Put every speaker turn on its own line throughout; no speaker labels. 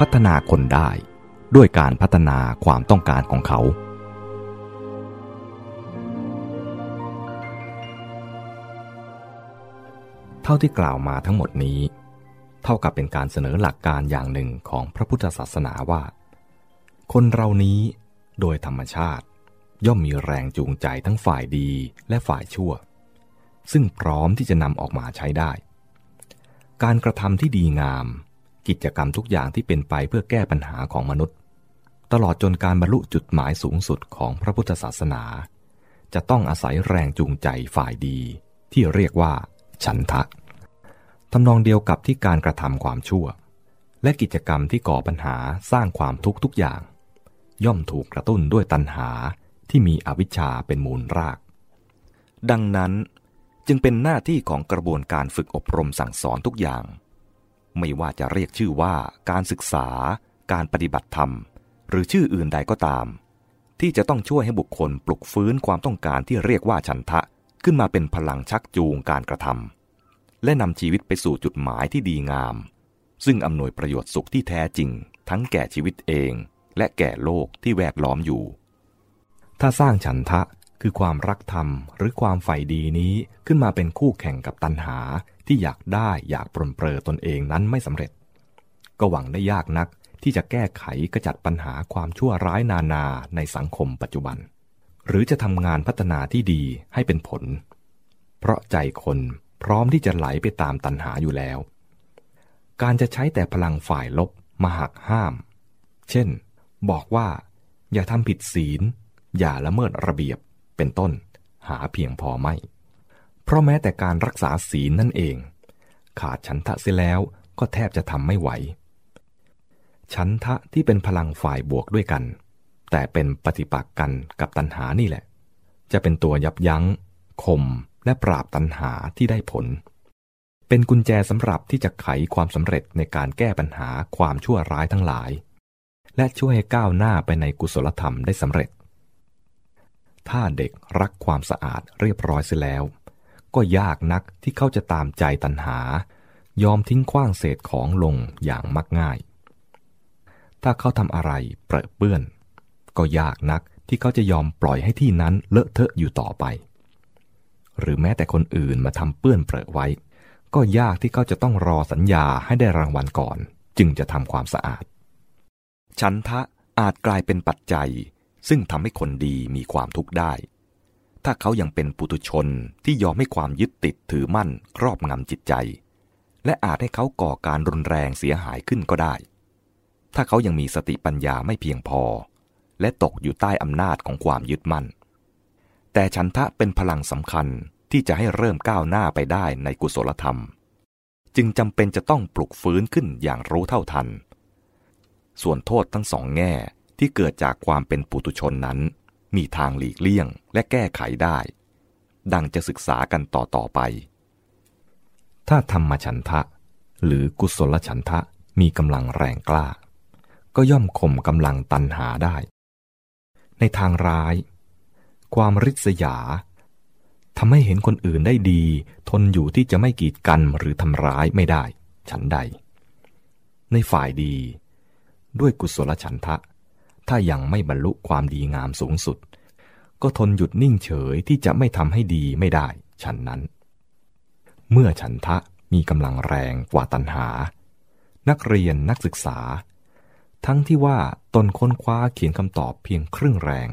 พัฒนาคนได้ ด้วยการพัฒนาความต้องการของเขา เท่าที่กล่าวมาทั้งหมดนี้ เท่ากับเป็นการเสนอหลักการอย่างหนึ่งของพระพุทธศาสนาว่า คนเรานี้โดยธรรมชาติ ย่อมมีแรงจูงใจทั้งฝ่ายดีและฝ่ายชั่ว ซึ่งพร้อมที่จะนำออกมาใช้ได้การกระทำที่ดีงาม กิจกรรมทุกอย่างที่เป็นไปเพื่อแก้ปัญหาของมนุษย์ ตลอดจนการบรรลุจุดหมายสูงสุดของพระพุทธศาสนา จะต้องอาศัยแรงจูงใจฝ่ายดี ที่เรียกว่า ฉันทะทำนองเดียวกับที่การกระทำความชั่ว และกิจกรรมที่ก่อปัญหาสร้างความทุกข์ทุกอย่าง ย่อมถูกกระตุ้นด้วยตัณหาที่มีอวิชชาเป็นมูลราก ดังนั้นจึงเป็นหน้าที่ของกระบวนการฝึกอบรมสั่งสอนทุกอย่าง ไม่ว่าจะเรียกชื่อว่าการศึกษา การปฏิบัติธรรม หรือชื่ออื่นใดก็ตาม ที่จะต้องช่วยให้บุคคลปลุกฟื้นความต้องการที่เรียกว่าฉันทะ ขึ้นมาเป็นพลังชักจูงการกระทำและนำชีวิตไปสู่จุดหมายที่ดีงาม ซึ่งอำนวยประโยชน์สุขที่แท้จริง ทั้งแก่ชีวิตเอง และแก่โลกที่แวดล้อมอยู่ ถ้าสร้างฉันทะ คือความรักธรรมหรือความใฝ่ดีนี้ขึ้นมาเป็นคู่แข่งกับตัณหาที่อยากได้อยากปรนเปรอตนเองนั้นไม่สำเร็จ ก็หวังได้ยากนักที่จะแก้ไขกระจัดปัญหาความชั่วร้ายนานาในสังคมปัจจุบัน หรือจะทำงานพัฒนาที่ดีให้เป็นผล เพราะใจคนพร้อมที่จะไหลไปตามตัณหาอยู่แล้ว การจะใช้แต่พลังฝ่ายลบมาหักห้าม เช่น บอกว่า อย่าทำผิดศีล อย่าละเมิดระเบียบ เป็นต้น หาเพียงพอไม่ เพราะแม้แต่การรักษาศีลนั่นเอง ขาดฉันทะเสียแล้วก็แทบจะทำไม่ไหว ฉันทะที่เป็นพลังฝ่ายบวกด้วยกัน แต่เป็นปฏิปักษ์กันกับตัณหานี่แหละ จะเป็นตัวยับยัง้งข่มและปราบตัณหาที่ได้ผล เป็นกุญแจสำหรับที่จะไขความสำเร็จในการแก้ปัญหาความชั่วร้ายทั้งหลาย และช่วยให้ก้าวหน้าไปในกุศลธรรมได้สำเร็จ ถ้าเด็กรักความสะอาดเรียบร้อยเสียแล้ว ก็ยากนักที่เขาจะตามใจตัณหา ยอมทิ้งขว้างเศษของลงอย่างมักง่าย ถ้าเขาทำอะไรเปรอะเปื้อน ก็ยากนักที่เขาจะยอมปล่อยให้ที่นั้นเลอะเทอะอยู่ต่อไป หรือแม้แต่คนอื่นมาทำเปื้อนเปรอะไว้ ก็ยากที่เขาจะต้องรอสัญญาให้ได้รางวัลก่อน จึงจะทำความสะอาดฉันทะอาจกลายเป็นปัจจัย ซึ่งทำให้คนดีมีความทุกข์ได้ ถ้าเขายังเป็นปุถุชนที่ยอมให้ความยึดติดถือมั่นครอบงำจิตใจ และอาจให้เขาก่อการรุนแรงเสียหายขึ้นก็ได้ ถ้าเขายังมีสติปัญญาไม่เพียงพอ และตกอยู่ใต้อำนาจของความยึดมั่น แต่ฉันทะเป็นพลังสำคัญที่จะให้เริ่มก้าวหน้าไปได้ในกุศลธรรม จึงจำเป็นจะต้องปลุกฟื้นขึ้นอย่างรู้เท่าทัน ส่วนโทษทั้งสองแง่ ที่เกิดจากความเป็นปุตุชนนั้น มีทางหลีกเลี่ยงและแก้ไขได้ ดังจะศึกษากันต่อต่อไป ถ้าธรรมฉันทะ หรือกุศลฉันทะมีกำลังแรงกล้า ก็ย่อมข่มกำลังตันหาได้ ในทางร้าย ความริษยาทำให้เห็นคนอื่นได้ดี ทนอยู่ที่จะไม่กีดกันหรือทำร้ายไม่ได้ ฉันใด ในฝ่ายดี ด้วยกุศลฉันทะ ถ้ายังไม่บรรลุความดีงามสูงสุด ก็ทนหยุดนิ่งเฉยที่จะไม่ทำให้ดีไม่ได้ ฉันนั้น เมื่อฉันทะมีกำลังแรงกว่าตัณหา นักเรียนนักศึกษา ทั้งที่ว่าตนค้นคว้าเขียนคำตอบเพียงครึ่งแรง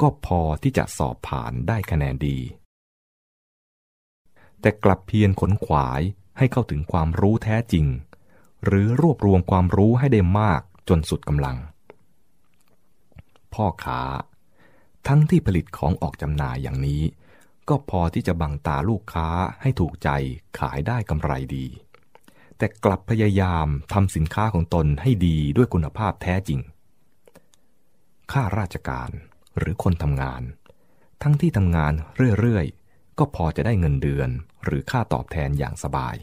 ก็พอที่จะสอบผ่านได้คะแนนดี แต่กลับเพียรขนขวายให้เข้าถึงความรู้แท้จริง หรือรวบรวมความรู้ให้ได้มากจนสุดกำลัง พ่อค้า ทั้งที่ผลิตของออกจำหน่ายอย่างนี้ ก็พอที่จะบังตาลูกค้าให้ถูกใจขายได้กำไรดี แต่กลับพยายามทำสินค้าของตนให้ดีด้วยคุณภาพแท้จริง ข้าราชการหรือคนทำงาน ทั้งที่ทำงานเรื่อยๆ ก็พอจะได้เงินเดือนหรือค่าตอบแทนอย่างสบาย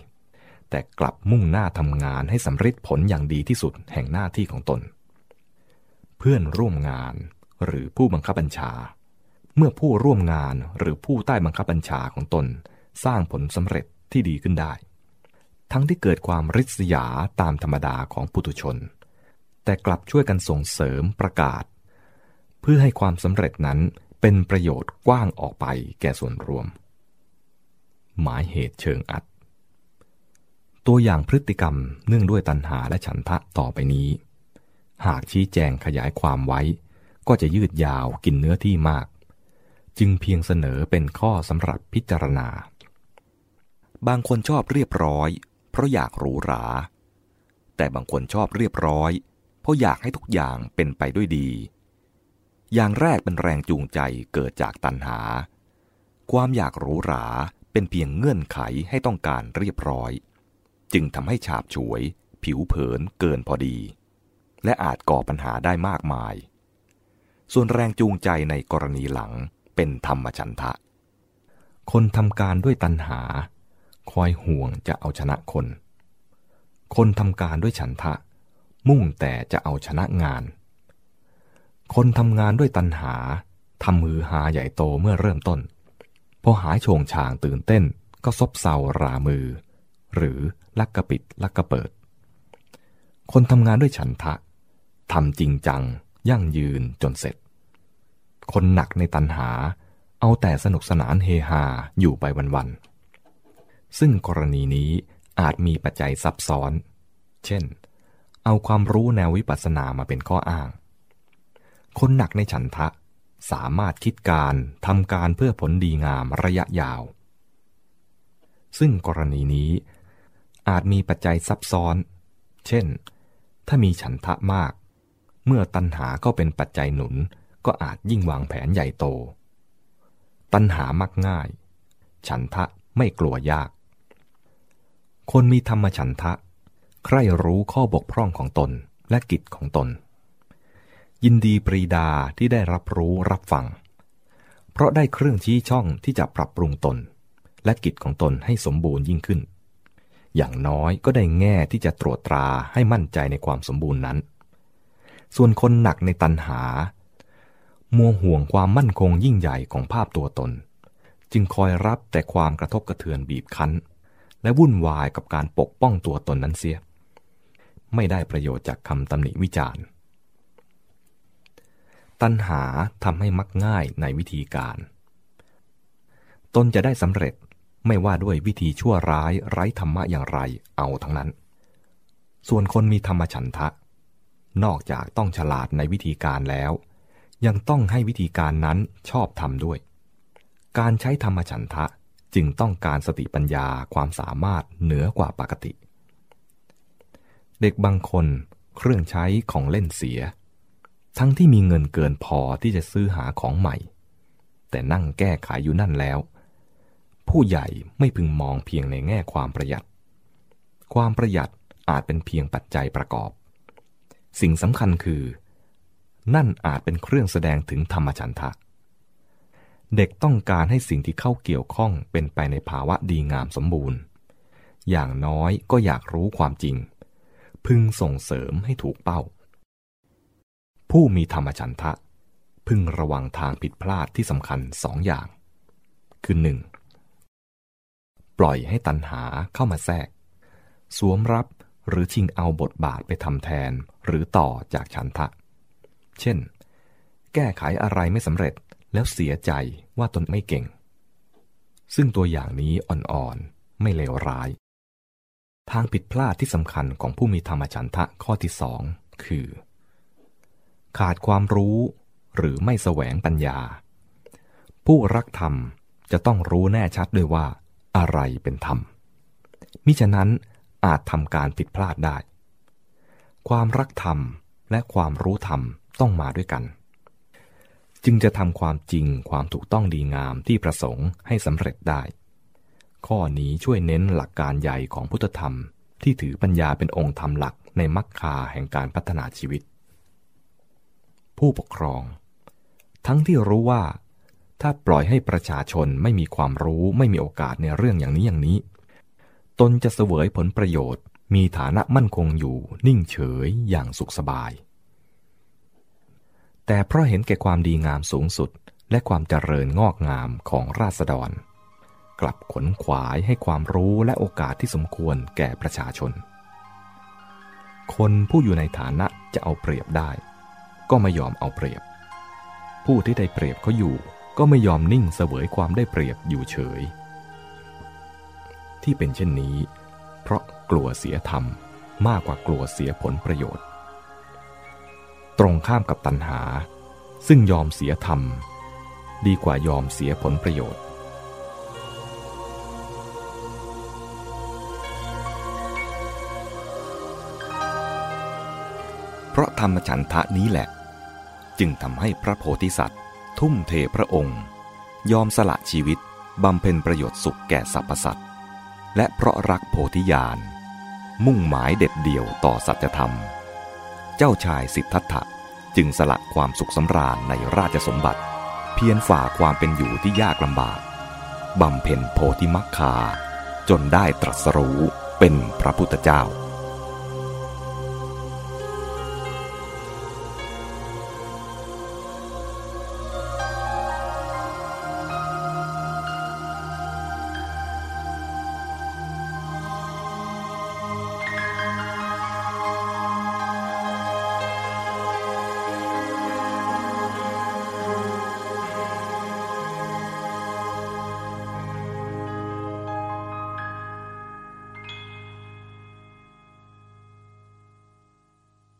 แต่กลับมุ่งหน้าทำงานให้สำเร็จผลอย่างดีที่สุดแห่งหน้าที่ของตน เพื่อนร่วมงาน หรือผู้บังคับบัญชา เมื่อผู้ร่วมงานหรือผู้ใต้บังคับบัญชาของตน สร้างผลสำเร็จที่ดีขึ้นได้ ทั้งที่เกิดความริษยาตามธรรมดาของปุถุชน แต่กลับช่วยกันส่งเสริมประกาศ เพื่อให้ความสำเร็จนั้นเป็นประโยชน์กว้างออกไปแก่ส่วนรวม หมายเหตุเชิงอัด ตัวอย่างพฤติกรรมเนื่องด้วยตัณหาและฉันทะต่อไปนี้ หากชี้แจงขยายความไว้ ก็จะยืดยาวกินเนื้อที่มาก จึงเพียงเสนอเป็นข้อสำหรับพิจารณา บางคนชอบเรียบร้อย เพราะอยากหรูหรา แต่บางคนชอบเรียบร้อย เพราะอยากให้ทุกอย่างเป็นไปด้วยดี อย่างแรกเป็นแรงจูงใจเกิดจากตัณหา ความอยากหรูหราเป็นเพียงเงื่อนไขให้ต้องการเรียบร้อย จึงทำให้ฉาบฉวย ผิวเผินเกินพอดี และอาจก่อปัญหาได้มากมาย ส่วนแรงจูงใจในกรณีหลังเป็นธรรมชันทะ คนทำการด้วยตัณหา คอยห่วงจะเอาชนะคน คนทำการด้วยฉันทะ มุ่งแต่จะเอาชนะงาน คนทำงานด้วยตัณหาทำมือหาใหญ่โตเมื่อเริ่มต้น พอหายโฉงฉางตื่นเต้นก็ซบเซารามือ หรือลักกระปิดลักกระเปิด คนทำงานด้วยฉันทะ ทำจริงจัง ยั่งยืนจนเสร็จ คนหนักในตัณหา เอาแต่สนุกสนานเฮฮาอยู่ไปวันๆ ซึ่งกรณีนี้อาจมีปัจจัยซับซ้อน เช่น เอาความรู้แนววิปัสสนามาเป็นข้ออ้าง คนหนักในฉันทะสามารถคิดการทำการเพื่อผลดีงามระยะยาว ซึ่งกรณีนี้อาจมีปัจจัยซับซ้อน เช่น ถ้ามีฉันทะมาก เมื่อตัณหาก็เป็นปัจจัยหนุนก็อาจยิ่งวางแผนใหญ่โต ตัณหามักง่าย ฉันทะไม่กลัวยาก คนมีธรรมฉันทะ ใคร่รู้ข้อบกพร่องของตนและกิจของตน ยินดีปรีดาที่ได้รับรู้รับฟัง เพราะได้เครื่องชี้ช่องที่จะปรับปรุงตน และกิจของตนให้สมบูรณ์ยิ่งขึ้น อย่างน้อยก็ได้แง่ที่จะตรวจตราให้มั่นใจในความสมบูรณ์นั้น ส่วนคนหนักในตันหา มัวห่วงความมั่นคงยิ่งใหญ่ของภาพตัวตน จึงคอยรับแต่ความกระทบกระเทือนบีบคั้น และวุ่นวายกับการปกป้องตัวตนนั้นเสีย ไม่ได้ประโยชน์จากคำตำหนิวิจารณ์ ตัณหาทำให้มักง่ายในวิธีการ ตนจะได้สำเร็จไม่ว่าด้วยวิธีชั่วร้ายไร้ธรรมะอย่างไรเอาทั้งนั้น ส่วนคนมีธรรมฉันทะ นอกจากต้องฉลาดในวิธีการแล้ว ยังต้องให้วิธีการนั้นชอบทำด้วย การใช้ธรรมฉันทะจึงต้องการสติปัญญาความสามารถเหนือกว่าปกติ เด็กบางคนเครื่องใช้ของเล่นเสีย ทั้งที่มีเงินเกินพอที่จะซื้อหาของใหม่ แต่นั่งแก้ไขอยู่นั่นแล้ว ผู้ใหญ่ไม่พึงมองเพียงในแง่ความประหยัด ความประหยัดอาจเป็นเพียงปัจจัยประกอบ สิ่งสำคัญคือ นั่นอาจเป็นเครื่องแสดงถึงธรรมชันทะ เด็กต้องการให้สิ่งที่เข้าเกี่ยวข้องเป็นไปในภาวะดีงามสมบูรณ์ อย่างน้อยก็อยากรู้ความจริง พึงส่งเสริมให้ถูกเป้า ผู้มีธรรมฉันทะ พึงระวังทางผิดพลาดที่สำคัญสองอย่าง คือหนึ่งปล่อยให้ตัณหาเข้ามาแทรก สวมรับ หรือชิงเอาบทบาทไปทำแทน หรือต่อจากฉันทะ เช่น แก้ไขอะไรไม่สำเร็จแล้วเสียใจว่าตนไม่เก่ง ซึ่งตัวอย่างนี้อ่อนๆ ไม่เลวร้าย ทางผิดพลาดที่สำคัญของผู้มีธรรมฉันทะข้อที่สองคือ ขาดความรู้หรือไม่แสวงปัญญา ผู้รักธรรมจะต้องรู้แน่ชัดด้วยว่าอะไรเป็นธรรมมิฉะนั้น อาจทำการผิดพลาดได้ ความรักธรรมและความรู้ธรรมต้องมาด้วยกัน จึงจะทำความจริงความถูกต้องดีงามที่ประสงค์ให้สำเร็จได้ ข้อนี้ช่วยเน้นหลักการใหญ่ของพุทธธรรม ที่ถือปัญญาเป็นองค์ธรรมหลักในมรรคาแห่งการพัฒนาชีวิต ผู้ปกครอง ทั้งที่รู้ว่า ถ้าปล่อยให้ประชาชนไม่มีความรู้ไม่มีโอกาสในเรื่องอย่างนี้อย่างนี้ ตนจะเสวยผลประโยชน์ มีฐานะมั่นคงอยู่นิ่งเฉยอย่างสุขสบาย แต่เพราะเห็นแก่ความดีงามสูงสุดและความเจริญงอกงามของราษฎร กลับขนขวายให้ความรู้และโอกาสที่สมควรแก่ประชาชน คนผู้อยู่ในฐานะจะเอาเปรียบได้ ก็ไม่ยอมเอาเปรียบ ผู้ที่ได้เปรียบเขาอยู่ ก็ไม่ยอมนิ่งเสวยความได้เปรียบอยู่เฉย ที่เป็นเช่นนี้ เพราะกลัวเสียธรรมมากกว่ากลัวเสียผลประโยชน์ ตรงข้ามกับตัณหา ซึ่งยอมเสียธรรม ดีกว่ายอมเสียผลประโยชน์เพราะธรรมฉันทะนี้แหละ จึงทำให้พระโพธิสัตว์ ทุ่มเทพระองค์ ยอมสละชีวิตบำเพ็ญประโยชน์สุขแก่สรรพสัตว์ และเพราะรักโพธิญาณ มุ่งหมายเด็ดเดี่ยวต่อสัจธรรม เจ้าชายสิทธัตถะจึงสละความสุขสำราญในราชสมบัติ เพียรฝ่าความเป็นอยู่ที่ยากลำบากบำเพ็ญโพธิมักคา จนได้ตรัสรู้เป็นพระพุทธเจ้า